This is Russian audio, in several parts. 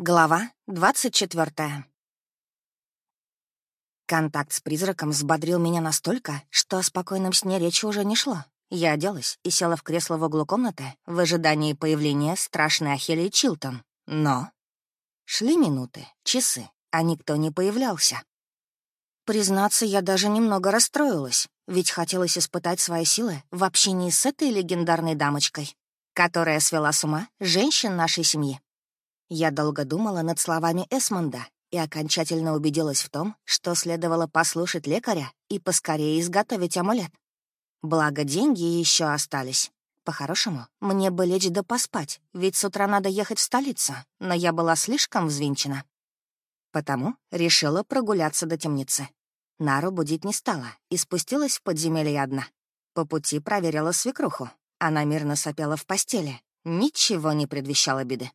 Глава 24. Контакт с призраком взбодрил меня настолько, что о спокойном сне речи уже не шло. Я оделась и села в кресло в углу комнаты в ожидании появления страшной Ахелии Чилтон. Но... Шли минуты, часы, а никто не появлялся. Признаться, я даже немного расстроилась, ведь хотелось испытать свои силы в общении с этой легендарной дамочкой, которая свела с ума женщин нашей семьи. Я долго думала над словами Эсмонда и окончательно убедилась в том, что следовало послушать лекаря и поскорее изготовить амулет. Благо, деньги еще остались. По-хорошему, мне бы лечь да поспать, ведь с утра надо ехать в столицу, но я была слишком взвинчена. Потому решила прогуляться до темницы. Нару будить не стала и спустилась в подземелье одна. По пути проверила свекруху. Она мирно сопела в постели. Ничего не предвещало беды.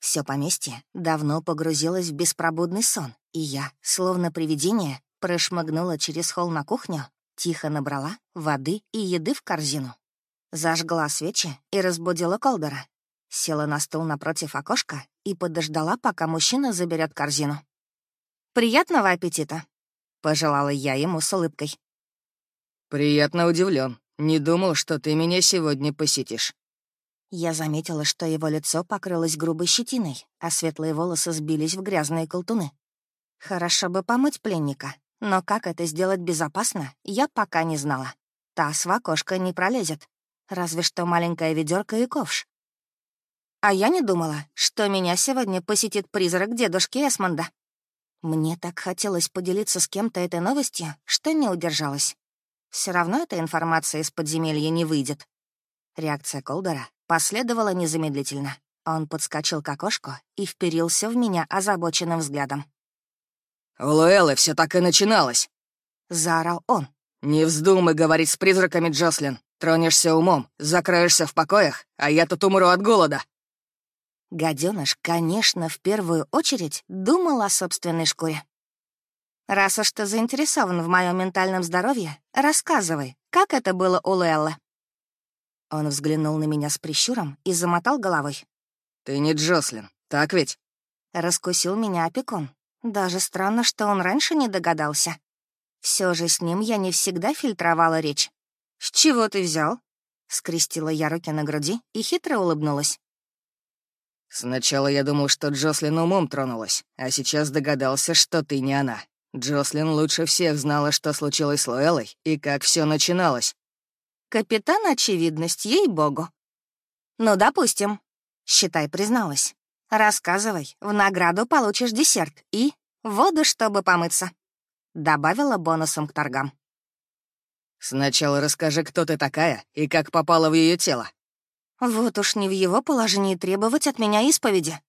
Все поместье давно погрузилось в беспробудный сон, и я, словно привидение, прошмыгнула через холл на кухню, тихо набрала воды и еды в корзину. Зажгла свечи и разбудила Колдера. Села на стул напротив окошка и подождала, пока мужчина заберет корзину. «Приятного аппетита!» — пожелала я ему с улыбкой. «Приятно удивлен. Не думал, что ты меня сегодня посетишь». Я заметила, что его лицо покрылось грубой щетиной, а светлые волосы сбились в грязные колтуны. Хорошо бы помыть пленника, но как это сделать безопасно, я пока не знала. Таз в окошко не пролезет, разве что маленькая ведерко и ковш. А я не думала, что меня сегодня посетит призрак дедушки Эсмонда. Мне так хотелось поделиться с кем-то этой новостью, что не удержалась. Все равно эта информация из подземелья не выйдет. Реакция Колдера последовала незамедлительно. Он подскочил к окошку и вперился в меня озабоченным взглядом. «У Луэллы все так и начиналось!» — заорал он. «Не вздумай говорить с призраками, Джослин. Тронешься умом, закроешься в покоях, а я тут умру от голода». Гаденыш, конечно, в первую очередь думал о собственной шкуре. «Раз уж ты заинтересован в моем ментальном здоровье, рассказывай, как это было у Луэллы?» Он взглянул на меня с прищуром и замотал головой. «Ты не Джослин, так ведь?» Раскусил меня опекун. Даже странно, что он раньше не догадался. Все же с ним я не всегда фильтровала речь. «С чего ты взял?» Скрестила я руки на груди и хитро улыбнулась. «Сначала я думал, что Джослин умом тронулась, а сейчас догадался, что ты не она. Джослин лучше всех знала, что случилось с Луэллой и как все начиналось. Капитан очевидность, ей-богу. Ну, допустим. Считай, призналась. Рассказывай, в награду получишь десерт и воду, чтобы помыться. Добавила бонусом к торгам. Сначала расскажи, кто ты такая и как попала в ее тело. Вот уж не в его положении требовать от меня исповеди.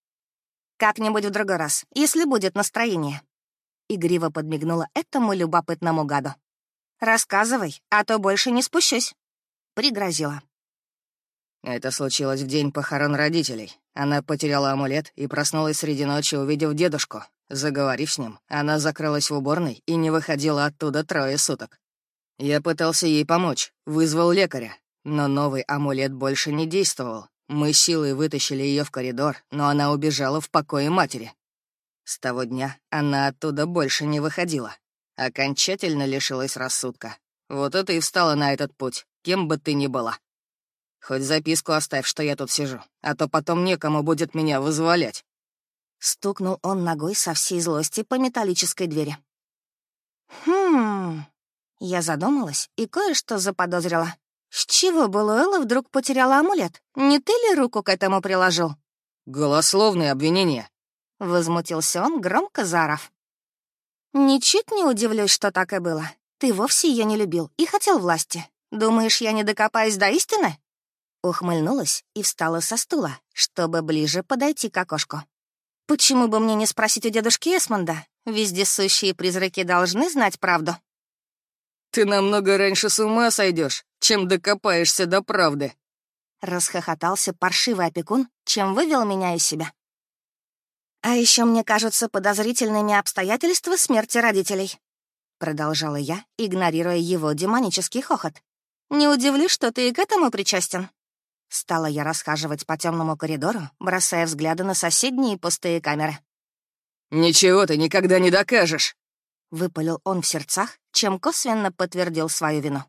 Как-нибудь в другой раз, если будет настроение. Игриво подмигнула этому любопытному гаду. Рассказывай, а то больше не спущусь пригрозила. Это случилось в день похорон родителей. Она потеряла амулет и проснулась среди ночи, увидев дедушку. Заговорив с ним, она закрылась в уборной и не выходила оттуда трое суток. Я пытался ей помочь, вызвал лекаря, но новый амулет больше не действовал. Мы силой вытащили ее в коридор, но она убежала в покое матери. С того дня она оттуда больше не выходила. Окончательно лишилась рассудка. Вот это и встала на этот путь кем бы ты ни была. Хоть записку оставь, что я тут сижу, а то потом некому будет меня вызволять». Стукнул он ногой со всей злости по металлической двери. «Хм...» Я задумалась и кое-что заподозрила. С чего Белуэлла вдруг потеряла амулет? Не ты ли руку к этому приложил? «Голословные обвинения», — возмутился он, громко заорав. «Ничуть не удивлюсь, что так и было. Ты вовсе ее не любил и хотел власти. Думаешь, я не докопаюсь до истины?» Ухмыльнулась и встала со стула, чтобы ближе подойти к окошку. «Почему бы мне не спросить у дедушки Эсмонда? Вездесущие призраки должны знать правду». «Ты намного раньше с ума сойдешь, чем докопаешься до правды», Расхохотался паршивый опекун, чем вывел меня из себя. «А еще мне кажутся подозрительными обстоятельства смерти родителей», продолжала я, игнорируя его демонический хохот. Не удивлюсь, что ты и к этому причастен. Стала я расхаживать по темному коридору, бросая взгляды на соседние пустые камеры. «Ничего ты никогда не докажешь!» — выпалил он в сердцах, чем косвенно подтвердил свою вину.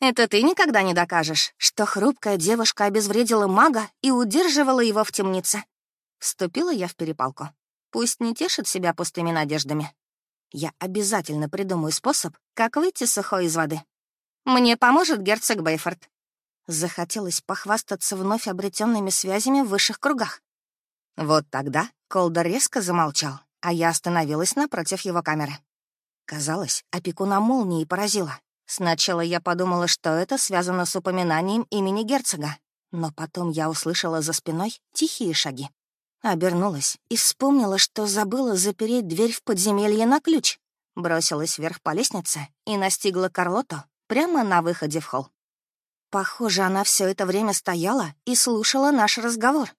«Это ты никогда не докажешь, что хрупкая девушка обезвредила мага и удерживала его в темнице». Вступила я в перепалку. Пусть не тешит себя пустыми надеждами. Я обязательно придумаю способ, как выйти сухой из воды. Мне поможет герцог Бейфорд. Захотелось похвастаться вновь обретенными связями в высших кругах. Вот тогда Колдер резко замолчал, а я остановилась напротив его камеры. Казалось, опекуна молнии поразила. Сначала я подумала, что это связано с упоминанием имени герцога, но потом я услышала за спиной тихие шаги. Обернулась и вспомнила, что забыла запереть дверь в подземелье на ключ. Бросилась вверх по лестнице и настигла Карлоту прямо на выходе в холл. Похоже, она все это время стояла и слушала наш разговор.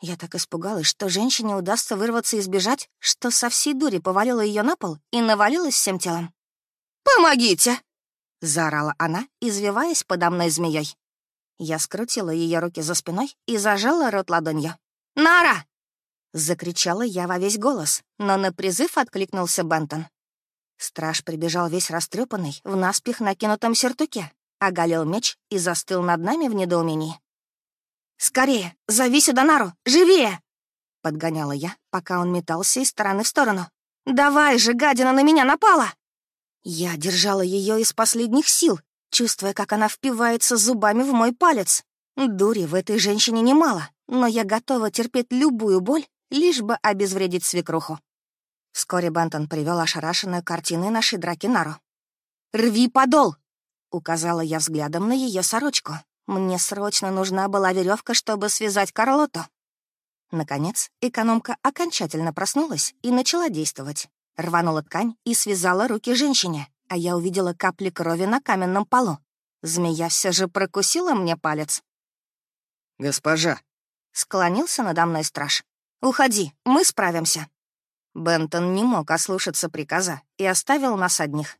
Я так испугалась, что женщине удастся вырваться и сбежать, что со всей дури повалила ее на пол и навалилась всем телом. «Помогите!» — заорала она, извиваясь подо мной змеей. Я скрутила ее руки за спиной и зажала рот ладонью. «Нара!» — закричала я во весь голос, но на призыв откликнулся Бентон. Страж прибежал весь растрепанный, в наспех накинутом сертуке, оголил меч и застыл над нами в недоумении. «Скорее! Зови сюда Нару! Живее!» — подгоняла я, пока он метался из стороны в сторону. «Давай же, гадина на меня напала!» Я держала ее из последних сил, чувствуя, как она впивается зубами в мой палец. Дури в этой женщине немало, но я готова терпеть любую боль, лишь бы обезвредить свекруху. Вскоре Бантон привел ошарашенную картиной нашей драки Нару. «Рви подол!» — указала я взглядом на ее сорочку, мне срочно нужна была веревка, чтобы связать Карлоту. Наконец, экономка окончательно проснулась и начала действовать. Рванула ткань и связала руки женщине, а я увидела капли крови на каменном полу. Змея все же прокусила мне палец. «Госпожа!» — склонился надо мной страж. «Уходи, мы справимся». Бентон не мог ослушаться приказа и оставил нас одних.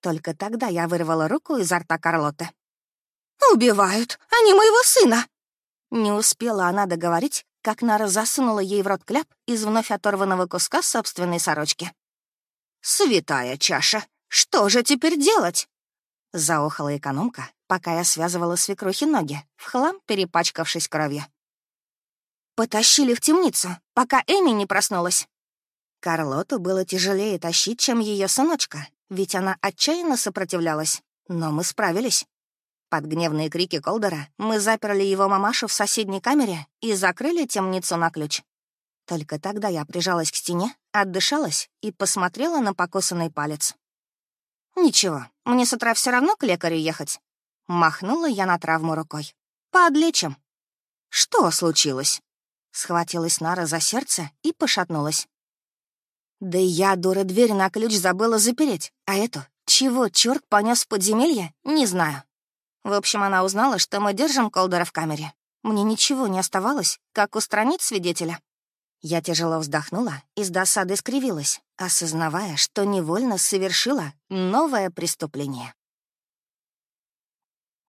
Только тогда я вырвала руку изо рта Карлоты. «Убивают! Они моего сына!» Не успела она договорить, как Нара засунула ей в рот кляп из вновь оторванного куска собственной сорочки. «Святая чаша! Что же теперь делать?» Заохала экономка, пока я связывала свекрухи ноги, в хлам перепачкавшись кровью. Потащили в темницу, пока Эми не проснулась. Карлоту было тяжелее тащить, чем ее сыночка, ведь она отчаянно сопротивлялась, но мы справились. Под гневные крики Колдера мы заперли его мамашу в соседней камере и закрыли темницу на ключ. Только тогда я прижалась к стене, отдышалась и посмотрела на покосанный палец. «Ничего, мне с утра все равно к лекарю ехать». Махнула я на травму рукой. «Подлечим». «Что случилось?» Схватилась Нара за сердце и пошатнулась. «Да я, дура, дверь на ключ забыла запереть, а эту, чего черт понес в подземелье, не знаю». В общем, она узнала, что мы держим Колдера в камере. Мне ничего не оставалось, как устранить свидетеля. Я тяжело вздохнула и с досадой скривилась, осознавая, что невольно совершила новое преступление.